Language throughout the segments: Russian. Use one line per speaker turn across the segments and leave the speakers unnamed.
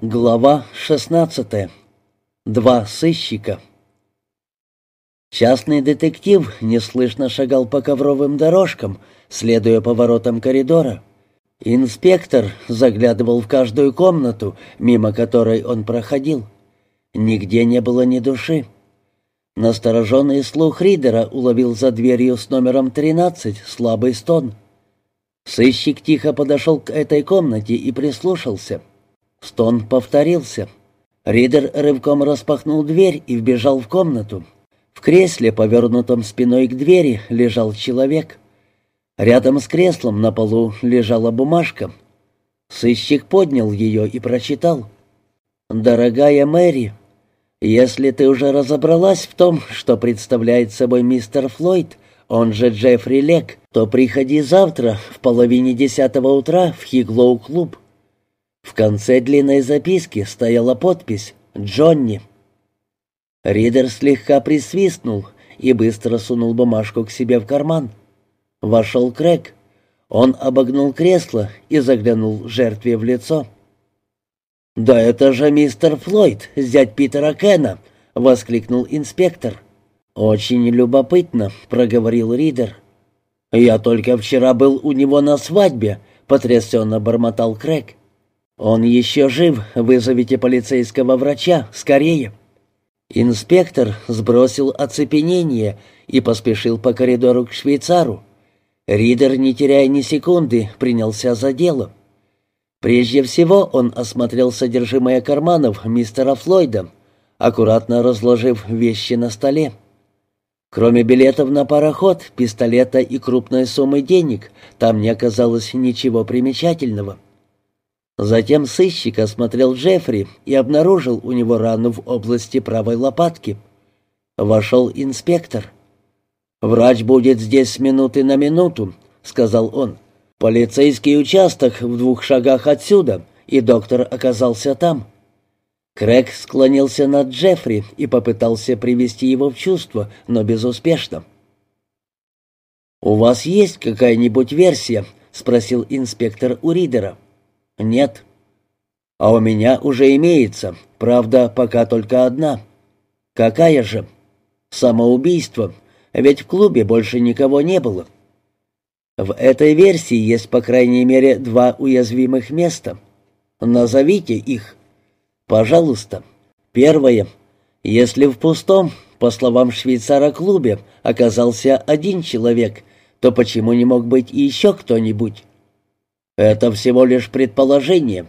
Глава 16. Два сыщика. Частный детектив неслышно шагал по ковровым дорожкам, следуя поворотам коридора. Инспектор заглядывал в каждую комнату, мимо которой он проходил. Нигде не было ни души. Настороженный слух Ридера уловил за дверью с номером 13 слабый стон. Сыщик тихо подошел к этой комнате и прислушался — Стон повторился. Ридер рывком распахнул дверь и вбежал в комнату. В кресле, повернутом спиной к двери, лежал человек. Рядом с креслом на полу лежала бумажка. Сыщик поднял ее и прочитал. «Дорогая Мэри, если ты уже разобралась в том, что представляет собой мистер Флойд, он же Джеффри Лек, то приходи завтра в половине десятого утра в Хиглоу-клуб. В конце длинной записки стояла подпись «Джонни». Ридер слегка присвистнул и быстро сунул бумажку к себе в карман. Вошел Крэг. Он обогнул кресло и заглянул жертве в лицо. «Да это же мистер Флойд, зять Питера Кена!» — воскликнул инспектор. «Очень любопытно», — проговорил Ридер. «Я только вчера был у него на свадьбе», — потрясенно бормотал Крэг. «Он еще жив, вызовите полицейского врача, скорее!» Инспектор сбросил оцепенение и поспешил по коридору к швейцару. Ридер, не теряя ни секунды, принялся за дело. Прежде всего он осмотрел содержимое карманов мистера Флойда, аккуратно разложив вещи на столе. Кроме билетов на пароход, пистолета и крупной суммы денег, там не оказалось ничего примечательного. Затем сыщик осмотрел Джеффри и обнаружил у него рану в области правой лопатки. Вошел инспектор. «Врач будет здесь с минуты на минуту», — сказал он. «Полицейский участок в двух шагах отсюда, и доктор оказался там». Крэг склонился над Джеффри и попытался привести его в чувство, но безуспешно. «У вас есть какая-нибудь версия?» — спросил инспектор у Ридера. «Нет». «А у меня уже имеется, правда, пока только одна». «Какая же?» «Самоубийство, ведь в клубе больше никого не было». В этой версии есть по крайней мере два уязвимых места. Назовите их. Пожалуйста. Первое. Если в пустом, по словам швейцара клубе, оказался один человек, то почему не мог быть и еще кто-нибудь? Это всего лишь предположение.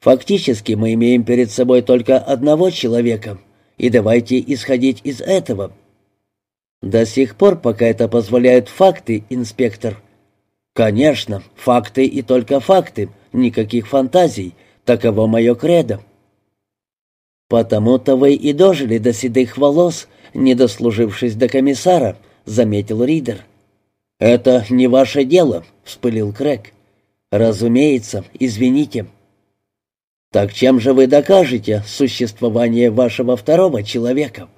Фактически мы имеем перед собой только одного человека, и давайте исходить из этого. До сих пор, пока это позволяют факты, инспектор. Конечно, факты и только факты, никаких фантазий, таково мое кредо. «Потому-то вы и дожили до седых волос, не дослужившись до комиссара», — заметил Ридер. «Это не ваше дело», — вспылил Крэг. «Разумеется, извините». «Так чем же вы докажете существование вашего второго человека?»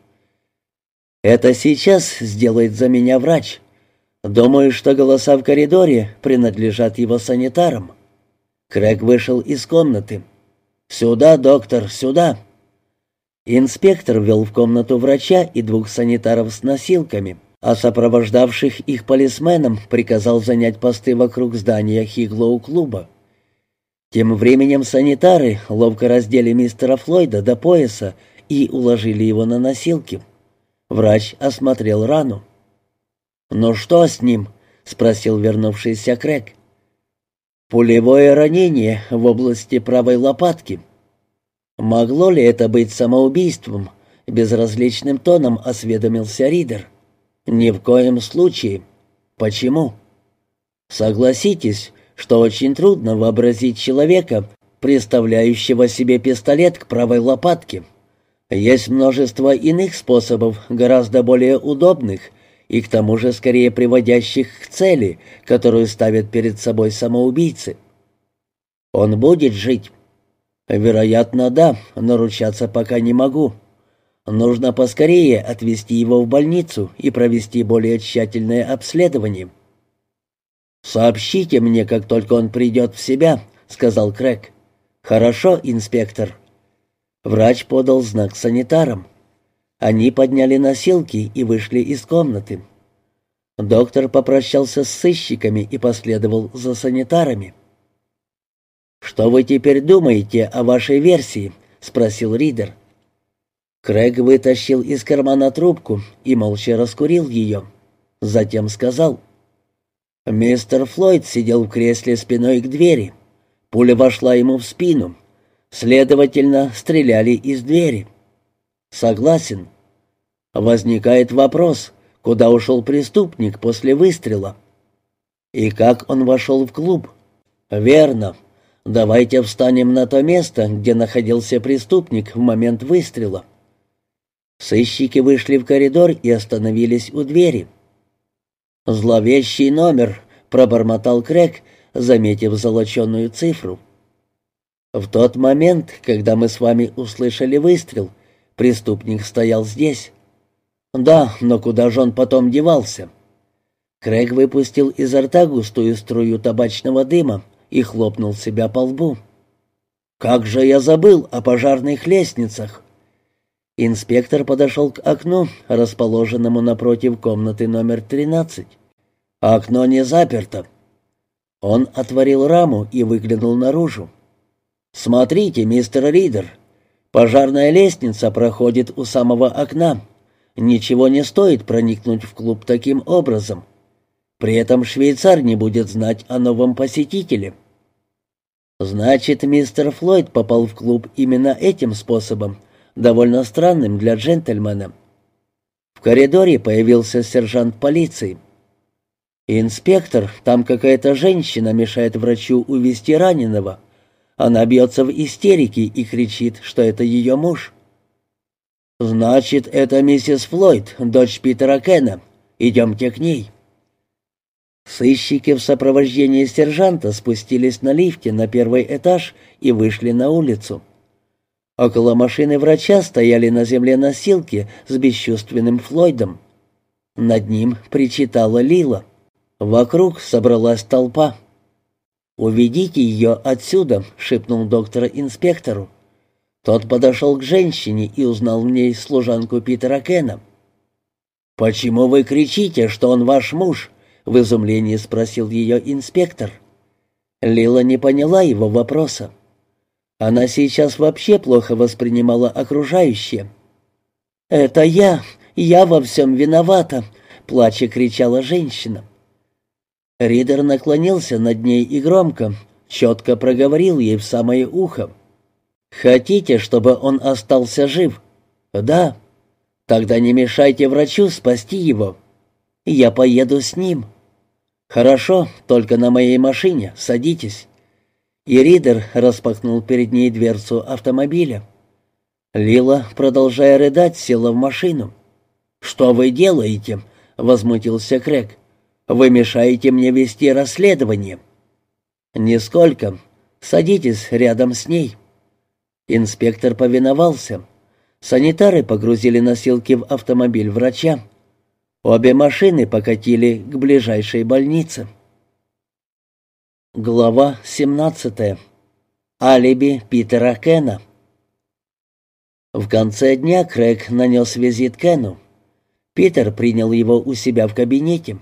«Это сейчас сделает за меня врач. Думаю, что голоса в коридоре принадлежат его санитарам». Крэг вышел из комнаты. «Сюда, доктор, сюда!» Инспектор ввел в комнату врача и двух санитаров с носилками а сопровождавших их полисменам приказал занять посты вокруг здания Хиглоу-клуба. Тем временем санитары ловко раздели мистера Флойда до пояса и уложили его на носилки. Врач осмотрел рану. «Ну что с ним?» — спросил вернувшийся Крэг. «Пулевое ранение в области правой лопатки». «Могло ли это быть самоубийством?» — безразличным тоном осведомился Ридер. «Ни в коем случае. Почему?» «Согласитесь, что очень трудно вообразить человека, представляющего себе пистолет к правой лопатке. Есть множество иных способов, гораздо более удобных и к тому же скорее приводящих к цели, которую ставят перед собой самоубийцы. Он будет жить? Вероятно, да, но ручаться пока не могу. Нужно поскорее отвезти его в больницу и провести более тщательное обследование. «Сообщите мне, как только он придет в себя», — сказал Крэг. «Хорошо, инспектор. Врач подал знак санитарам. Они подняли носилки и вышли из комнаты. Доктор попрощался с сыщиками и последовал за санитарами. «Что вы теперь думаете о вашей версии?» — спросил Ридер. Крэг вытащил из кармана трубку и молча раскурил ее. Затем сказал. «Мистер Флойд сидел в кресле спиной к двери. Пуля вошла ему в спину. Следовательно, стреляли из двери». «Согласен». Возникает вопрос, куда ушел преступник после выстрела. И как он вошел в клуб? Верно. Давайте встанем на то место, где находился преступник в момент выстрела. Сыщики вышли в коридор и остановились у двери. «Зловещий номер», — пробормотал Крэг, заметив золоченую цифру. «В тот момент, когда мы с вами услышали выстрел, преступник стоял здесь. «Да, но куда же он потом девался?» Крэг выпустил изо рта густую струю табачного дыма и хлопнул себя по лбу. «Как же я забыл о пожарных лестницах!» Инспектор подошел к окну, расположенному напротив комнаты номер 13. «Окно не заперто». Он отворил раму и выглянул наружу. «Смотрите, мистер Ридер, пожарная лестница проходит у самого окна. Ничего не стоит проникнуть в клуб таким образом. При этом швейцар не будет знать о новом посетителе. Значит, мистер Флойд попал в клуб именно этим способом, довольно странным для джентльмена. В коридоре появился сержант полиции. «Инспектор, там какая-то женщина мешает врачу увести раненого. Она бьется в истерике и кричит, что это ее муж». «Значит, это миссис Флойд, дочь Питера Кена. Идемте к ней». Сыщики в сопровождении сержанта спустились на лифте на первый этаж и вышли на улицу. Около машины врача стояли на земле носилки с бесчувственным Флойдом. Над ним причитала Лила. Вокруг собралась толпа. «Уведите ее отсюда», — шепнул доктор инспектору. Тот подошел к женщине и узнал в ней служанку Питера Кена. «Почему вы кричите, что он ваш муж?» — в изумлении спросил ее инспектор. Лила не поняла его вопроса. Она сейчас вообще плохо воспринимала окружающее. «Это я! Я во всем виновата!» — плача кричала женщина. Ридер наклонился над ней и громко, четко проговорил ей в самое ухо. Хотите, чтобы он остался жив? Да. Тогда не мешайте врачу спасти его. Я поеду с ним. Хорошо, только на моей машине. Садитесь. И Ридер распахнул перед ней дверцу автомобиля. Лила, продолжая рыдать, села в машину. «Что вы делаете?» — возмутился Крэг. «Вы мешаете мне вести расследование». «Нисколько. Садитесь рядом с ней». Инспектор повиновался. Санитары погрузили носилки в автомобиль врача. Обе машины покатили к ближайшей больнице. Глава 17. Алиби Питера Кена. В конце дня Крэг нанес визит Кену. Питер принял его у себя в кабинете.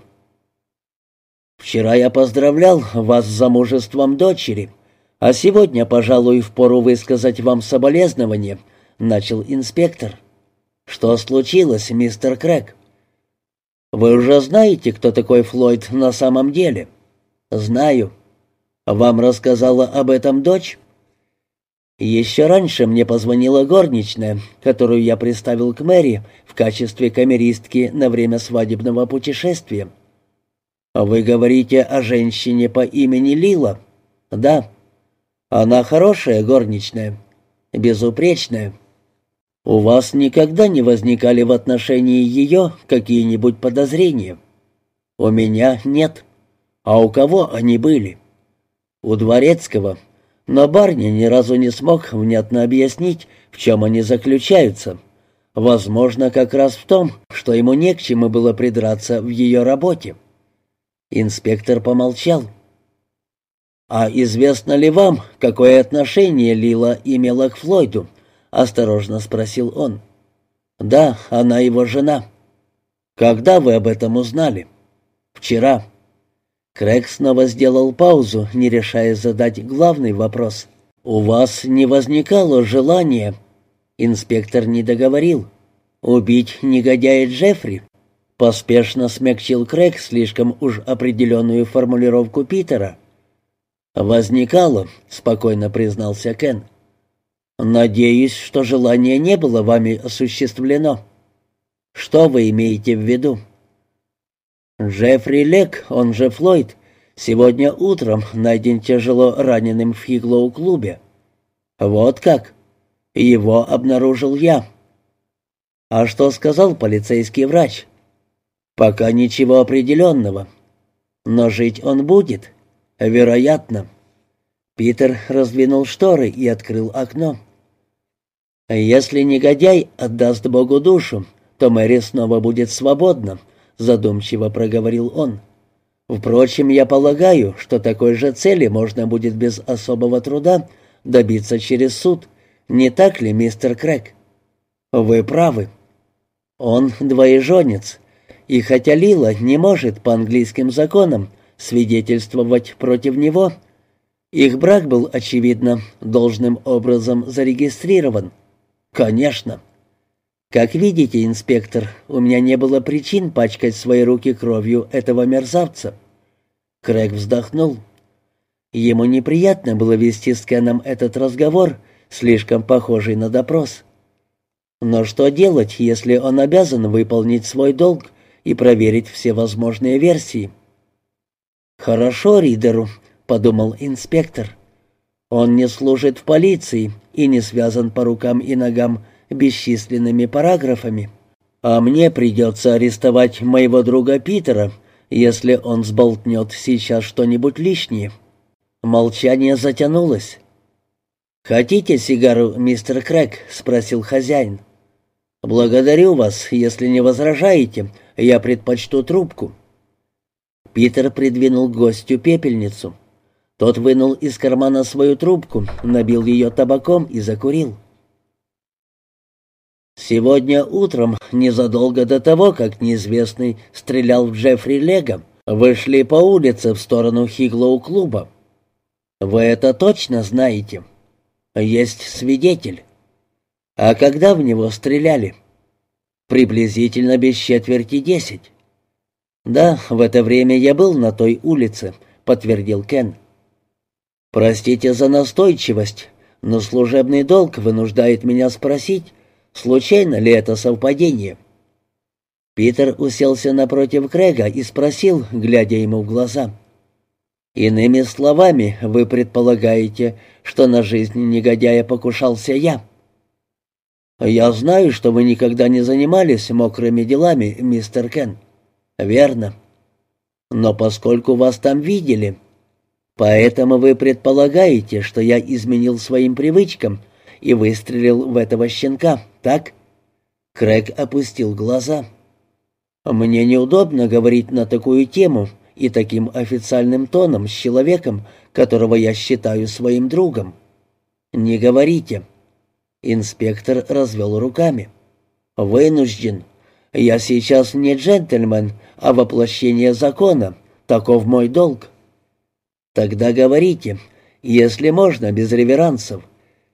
«Вчера я поздравлял вас с замужеством дочери», «А сегодня, пожалуй, впору высказать вам соболезнование», — начал инспектор. «Что случилось, мистер Крэг?» «Вы уже знаете, кто такой Флойд на самом деле?» «Знаю. Вам рассказала об этом дочь?» «Еще раньше мне позвонила горничная, которую я приставил к Мэри в качестве камеристки на время свадебного путешествия». «Вы говорите о женщине по имени Лила?» «Да». Она хорошая горничная, безупречная. У вас никогда не возникали в отношении ее какие-нибудь подозрения? У меня нет. А у кого они были? У Дворецкого. Но барни ни разу не смог внятно объяснить, в чем они заключаются. Возможно, как раз в том, что ему не к чему было придраться в ее работе. Инспектор помолчал. «А известно ли вам, какое отношение Лила имела к Флойду?» — осторожно спросил он. «Да, она его жена». «Когда вы об этом узнали?» «Вчера». Крэг снова сделал паузу, не решая задать главный вопрос. «У вас не возникало желания...» Инспектор не договорил. «Убить негодяя Джеффри?» Поспешно смягчил Крэг слишком уж определенную формулировку Питера. «Возникало», — спокойно признался Кен. «Надеюсь, что желание не было вами осуществлено». «Что вы имеете в виду?» «Джеффри Лек, он же Флойд, сегодня утром найден тяжело раненым в Хиглоу-клубе». «Вот как? Его обнаружил я». «А что сказал полицейский врач?» «Пока ничего определенного. Но жить он будет. Вероятно». Питер раздвинул шторы и открыл окно. «Если негодяй отдаст Богу душу, то Мэри снова будет свободна», — задумчиво проговорил он. «Впрочем, я полагаю, что такой же цели можно будет без особого труда добиться через суд. Не так ли, мистер Крэк?» «Вы правы. Он двоеженец, и хотя Лила не может по английским законам свидетельствовать против него, их брак был, очевидно, должным образом зарегистрирован. Конечно. Как видите, инспектор, у меня не было причин пачкать свои руки кровью этого мерзавца. Крэг вздохнул. Ему неприятно было вести с Кеном этот разговор, слишком похожий на допрос. Но что делать, если он обязан выполнить свой долг и проверить все возможные версии? «Хорошо, Ридеру», — подумал инспектор. «Он не служит в полиции и не связан по рукам и ногам бесчисленными параграфами. А мне придется арестовать моего друга Питера, если он сболтнет сейчас что-нибудь лишнее». Молчание затянулось. «Хотите сигару, мистер Крэк?» — спросил хозяин. «Благодарю вас. Если не возражаете, я предпочту трубку». Питер придвинул гостю пепельницу. Тот вынул из кармана свою трубку, набил ее табаком и закурил. Сегодня утром, незадолго до того, как неизвестный стрелял в Джеффри Лего, вышли по улице в сторону Хиглоу-клуба. Вы это точно знаете? Есть свидетель. А когда в него стреляли? Приблизительно без четверти десять. Да, в это время я был на той улице, подтвердил Кен. Простите за настойчивость, но служебный долг вынуждает меня спросить, случайно ли это совпадение. Питер уселся напротив Крэга и спросил, глядя ему в глаза. «Иными словами, вы предполагаете, что на жизнь негодяя покушался я?» «Я знаю, что вы никогда не занимались мокрыми делами, мистер Кен». «Верно. Но поскольку вас там видели, поэтому вы предполагаете, что я изменил своим привычкам и выстрелил в этого щенка, так?» Крэг опустил глаза. «Мне неудобно говорить на такую тему и таким официальным тоном с человеком, которого я считаю своим другом». «Не говорите». Инспектор развел руками. «Вынужден. Я сейчас не джентльмен, а воплощение закона. Таков мой долг». «Тогда говорите, если можно, без реверансов.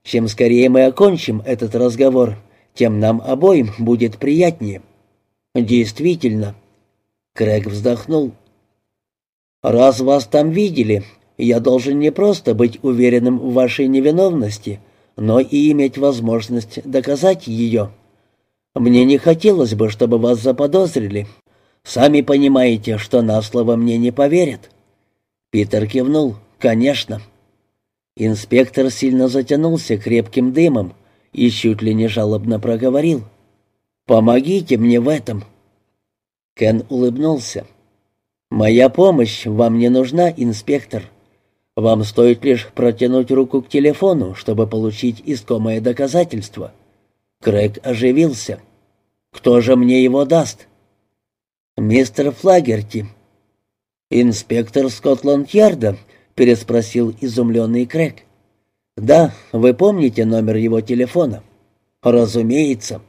Чем скорее мы окончим этот разговор, тем нам обоим будет приятнее». «Действительно». Крэг вздохнул. «Раз вас там видели, я должен не просто быть уверенным в вашей невиновности, — но и иметь возможность доказать ее. Мне не хотелось бы, чтобы вас заподозрили. Сами понимаете, что на слово мне не поверят». Питер кивнул. «Конечно». Инспектор сильно затянулся крепким дымом и чуть ли не жалобно проговорил. «Помогите мне в этом». Кен улыбнулся. «Моя помощь вам не нужна, инспектор. Вам стоит лишь протянуть руку к телефону, чтобы получить искомое доказательство». Крэг оживился. «Кто же мне его даст?» «Мистер Флагерти». «Инспектор Скотланд-Ярда?» — переспросил изумленный Крэг. «Да, вы помните номер его телефона?» «Разумеется».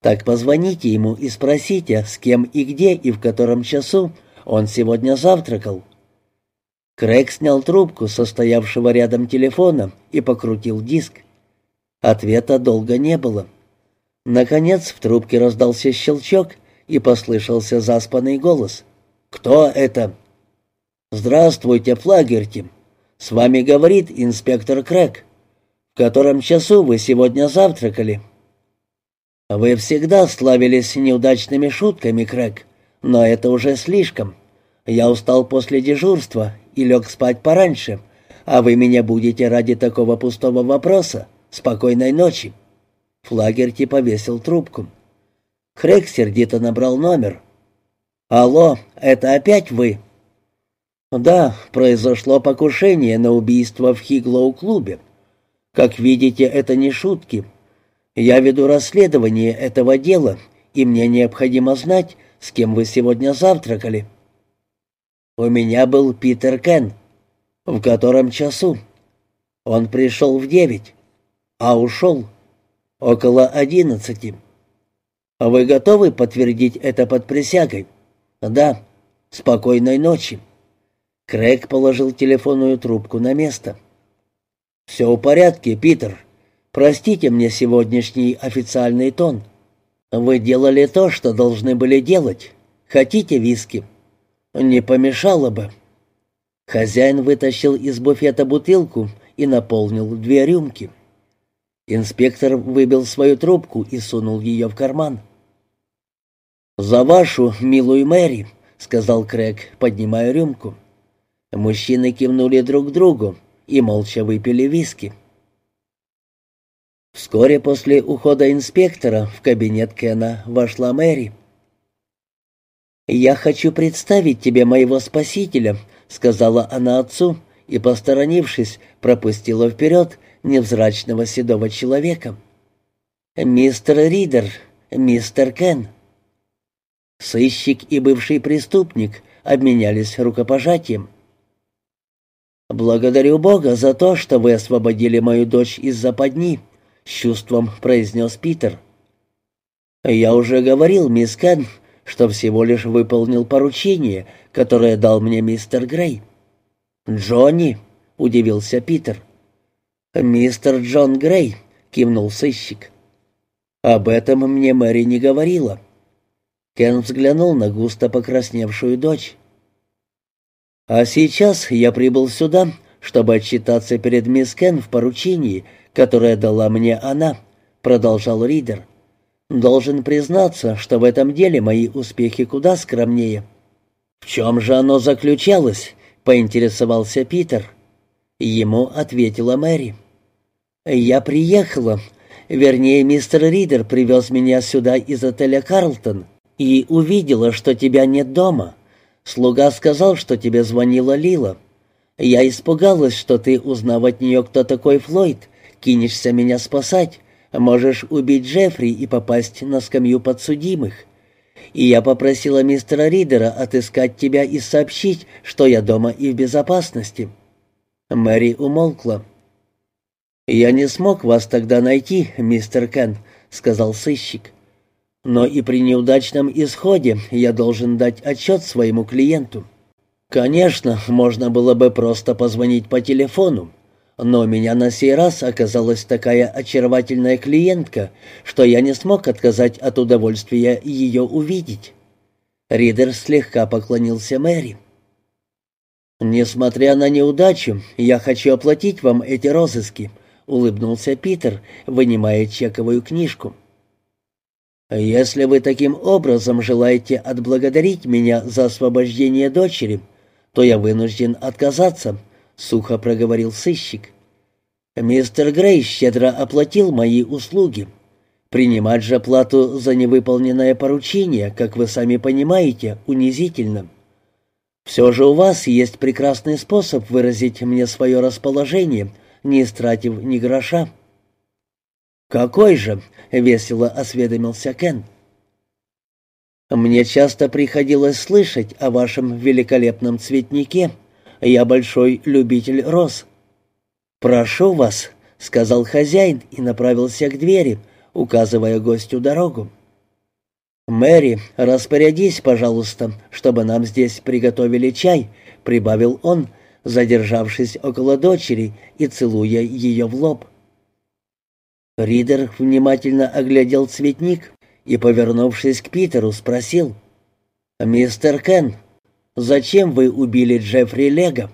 «Так позвоните ему и спросите, с кем и где и в котором часу он сегодня завтракал». Крэг снял трубку состоявшего рядом телефона и покрутил диск. Ответа долго не было. Наконец в трубке раздался щелчок, и послышался заспанный голос. «Кто это?» «Здравствуйте, Флагерти. С вами говорит инспектор Крэг. В котором часу вы сегодня завтракали?» «Вы всегда славились неудачными шутками, Крэг, но это уже слишком. Я устал после дежурства и лег спать пораньше, а вы меня будете ради такого пустого вопроса. Спокойной ночи». Флагерти повесил трубку. Крэг сердито набрал номер. «Алло, это опять вы?» «Да, произошло покушение на убийство в Хиглоу-клубе. Как видите, это не шутки. Я веду расследование этого дела, и мне необходимо знать, с кем вы сегодня завтракали». «У меня был Питер Кен. В котором часу?» «Он пришел в девять, а ушел около одиннадцати». «Вы готовы подтвердить это под присягой?» «Да. Спокойной ночи». Крэг положил телефонную трубку на место. «Все в порядке, Питер. Простите мне сегодняшний официальный тон. Вы делали то, что должны были делать. Хотите виски?» «Не помешало бы». Хозяин вытащил из буфета бутылку и наполнил две рюмки. Инспектор выбил свою трубку и сунул ее в карман. «За вашу, милую Мэри», — сказал Крэг, поднимая рюмку. Мужчины кивнули друг другу и молча выпили виски. Вскоре после ухода инспектора в кабинет Кена вошла Мэри. «Я хочу представить тебе моего спасителя», — сказала она отцу, и, посторонившись, пропустила вперед невзрачного седого человека. «Мистер Ридер, мистер Кен». Сыщик и бывший преступник обменялись рукопожатием. «Благодарю Бога за то, что вы освободили мою дочь из западни», — с чувством произнес Питер. «Я уже говорил, мисс Кен, что всего лишь выполнил поручение, которое дал мне мистер Грей». «Джонни», — удивился Питер. «Мистер Джон Грей», — кивнул сыщик. «Об этом мне Мэри не говорила». Кен взглянул на густо покрасневшую дочь. «А сейчас я прибыл сюда, чтобы отчитаться перед мисс Кен в поручении, которое дала мне она», — продолжал Ридер. Должен признаться, что в этом деле мои успехи куда скромнее. В чем же оно заключалось? поинтересовался Питер. Ему ответила Мэри. Я приехала. Вернее, мистер Ридер привез меня сюда из отеля Карлтон и увидела, что тебя нет дома. Слуга сказал, что тебе звонила Лила. Я испугалась, что ты, узнав от нее, кто такой Флойд, кинешься меня спасать, Можешь убить Джеффри и попасть на скамью подсудимых. И я попросила мистера Ридера отыскать тебя и сообщить, что я дома и в безопасности». Мэри умолкла. «Я не смог вас тогда найти, мистер Кен», — сказал сыщик. «Но и при неудачном исходе я должен дать отчет своему клиенту. Конечно, можно было бы просто позвонить по телефону, но у меня на сей раз оказалась такая очаровательная клиентка, что я не смог отказать от удовольствия ее увидеть. Ридер слегка поклонился Мэри. «Несмотря на неудачу, я хочу оплатить вам эти розыски», — улыбнулся Питер, вынимая чековую книжку. «Если вы таким образом желаете отблагодарить меня за освобождение дочери, то я вынужден отказаться», сухо проговорил сыщик. «Мистер Грей щедро оплатил мои услуги. Принимать же плату за невыполненное поручение, как вы сами понимаете, унизительно. Все же у вас есть прекрасный способ выразить мне свое расположение, не истратив ни гроша». «Какой же?» — весело осведомился Кен. «Мне часто приходилось слышать о вашем великолепном цветнике», я большой любитель роз». «Прошу вас», — сказал хозяин и направился к двери, указывая гостю дорогу. «Мэри, распорядись, пожалуйста, чтобы нам здесь приготовили чай», — прибавил он, задержавшись около дочери и целуя ее в лоб. Ридер внимательно оглядел цветник и, повернувшись к Питеру, спросил. «Мистер Кен, зачем вы убили Джеффри Лего?»